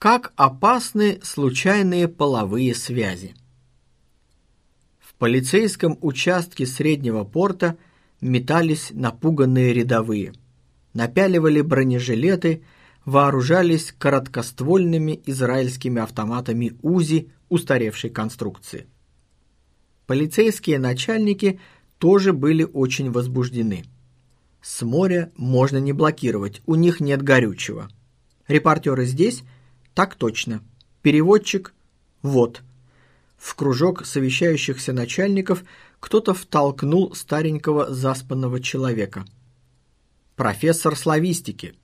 Как опасны случайные половые связи? В полицейском участке Среднего порта метались напуганные рядовые, напяливали бронежилеты, вооружались короткоствольными израильскими автоматами УЗИ устаревшей конструкции. Полицейские начальники тоже были очень возбуждены. С моря можно не блокировать, у них нет горючего. Репортеры здесь – так точно. Переводчик? Вот. В кружок совещающихся начальников кто-то втолкнул старенького заспанного человека. Профессор славистики.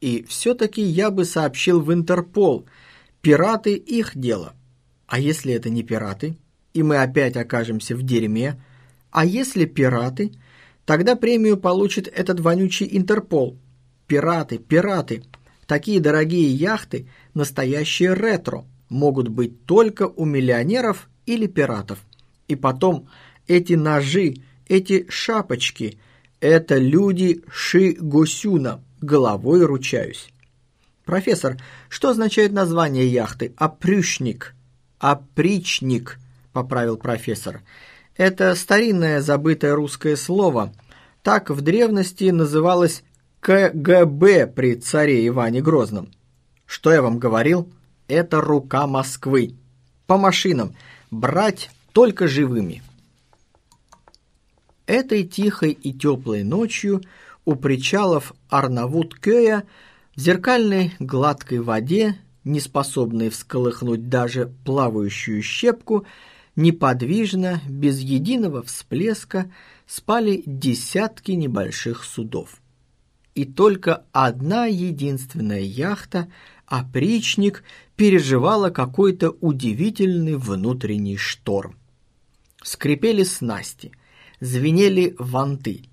И все-таки я бы сообщил в Интерпол. Пираты – их дело. А если это не пираты, и мы опять окажемся в дерьме? А если пираты, тогда премию получит этот вонючий Интерпол. Пираты, пираты. Такие дорогие яхты – настоящие ретро, могут быть только у миллионеров или пиратов. И потом, эти ножи, эти шапочки – это люди Ши-Гусюна, головой ручаюсь. Профессор, что означает название яхты? Опрючник. Опричник, поправил профессор. Это старинное забытое русское слово. Так в древности называлось КГБ при царе Иване Грозном. Что я вам говорил? Это рука Москвы. По машинам. Брать только живыми. Этой тихой и теплой ночью у причалов Арнавут-Кёя в зеркальной гладкой воде, не способной всколыхнуть даже плавающую щепку, неподвижно, без единого всплеска, спали десятки небольших судов и только одна единственная яхта, опричник, переживала какой-то удивительный внутренний шторм. Скрипели снасти, звенели ванты.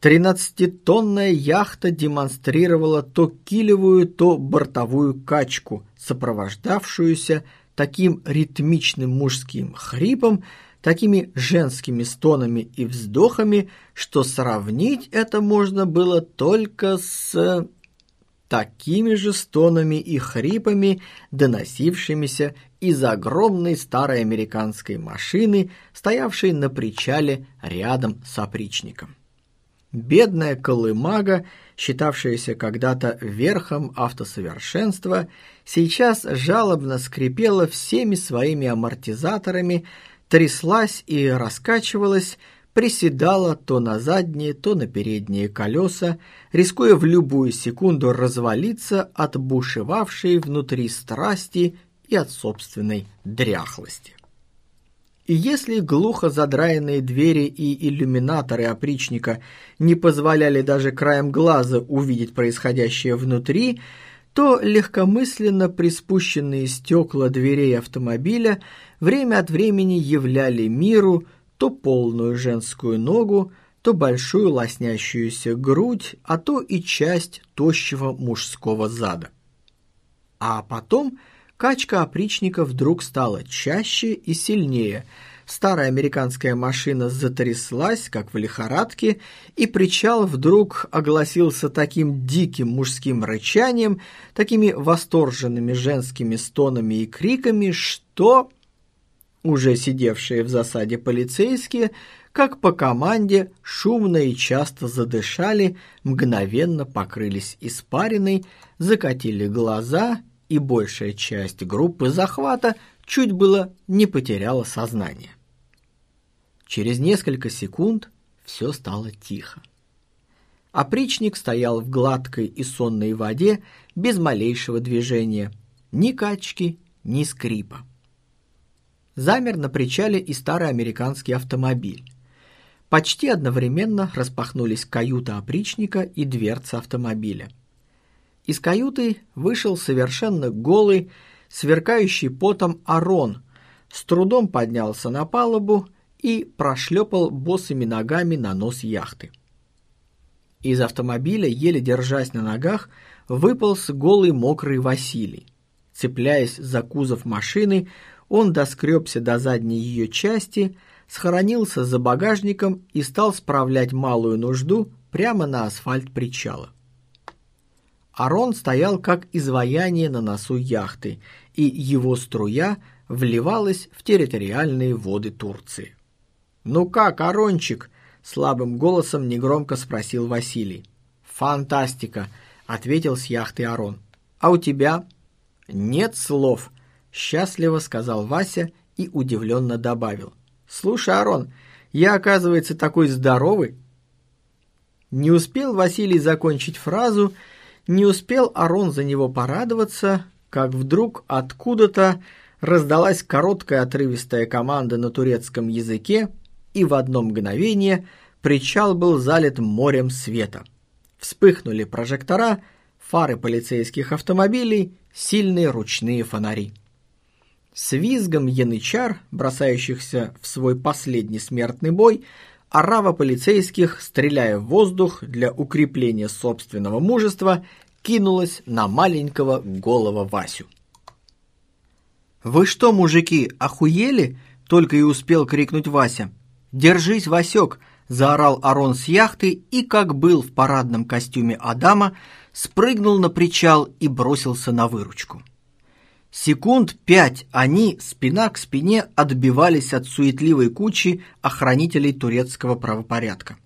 Тринадцатитонная яхта демонстрировала то килевую, то бортовую качку, сопровождавшуюся таким ритмичным мужским хрипом, такими женскими стонами и вздохами, что сравнить это можно было только с такими же стонами и хрипами, доносившимися из огромной старой американской машины, стоявшей на причале рядом с опричником. Бедная колымага, считавшаяся когда-то верхом автосовершенства, сейчас жалобно скрипела всеми своими амортизаторами, тряслась и раскачивалась, приседала то на задние, то на передние колеса, рискуя в любую секунду развалиться от бушевавшей внутри страсти и от собственной дряхлости. И если глухо задраенные двери и иллюминаторы опричника не позволяли даже краем глаза увидеть происходящее внутри, то легкомысленно приспущенные стекла дверей автомобиля время от времени являли миру то полную женскую ногу, то большую лоснящуюся грудь, а то и часть тощего мужского зада. А потом качка опричника вдруг стала чаще и сильнее – Старая американская машина затряслась, как в лихорадке, и причал вдруг огласился таким диким мужским рычанием, такими восторженными женскими стонами и криками, что уже сидевшие в засаде полицейские, как по команде, шумно и часто задышали, мгновенно покрылись испариной, закатили глаза, и большая часть группы захвата чуть было не потеряла сознание. Через несколько секунд все стало тихо. Опричник стоял в гладкой и сонной воде без малейшего движения, ни качки, ни скрипа. Замер на причале и старый американский автомобиль. Почти одновременно распахнулись каюта опричника и дверца автомобиля. Из каюты вышел совершенно голый, сверкающий потом Арон, с трудом поднялся на палубу и прошлепал босыми ногами на нос яхты. Из автомобиля, еле держась на ногах, выполз голый мокрый Василий. Цепляясь за кузов машины, он доскребся до задней ее части, схоронился за багажником и стал справлять малую нужду прямо на асфальт причала. Арон стоял как изваяние на носу яхты, и его струя вливалась в территориальные воды Турции. «Ну как, Арончик?» – слабым голосом негромко спросил Василий. «Фантастика!» – ответил с яхты Арон. «А у тебя?» «Нет слов», – счастливо сказал Вася и удивленно добавил. «Слушай, Арон, я, оказывается, такой здоровый». Не успел Василий закончить фразу, не успел Арон за него порадоваться, как вдруг откуда-то раздалась короткая отрывистая команда на турецком языке, и в одно мгновение причал был залит морем света. Вспыхнули прожектора, фары полицейских автомобилей, сильные ручные фонари. С визгом янычар, бросающихся в свой последний смертный бой, орава полицейских, стреляя в воздух для укрепления собственного мужества, кинулась на маленького голого Васю. «Вы что, мужики, охуели?» — только и успел крикнуть Вася. «Держись, Васек!» — заорал Арон с яхты и, как был в парадном костюме Адама, спрыгнул на причал и бросился на выручку. Секунд пять они, спина к спине, отбивались от суетливой кучи охранителей турецкого правопорядка.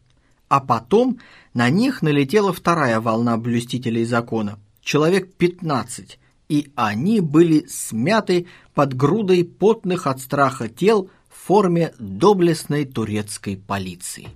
А потом на них налетела вторая волна блюстителей закона, человек пятнадцать, и они были смяты под грудой потных от страха тел в форме доблестной турецкой полиции.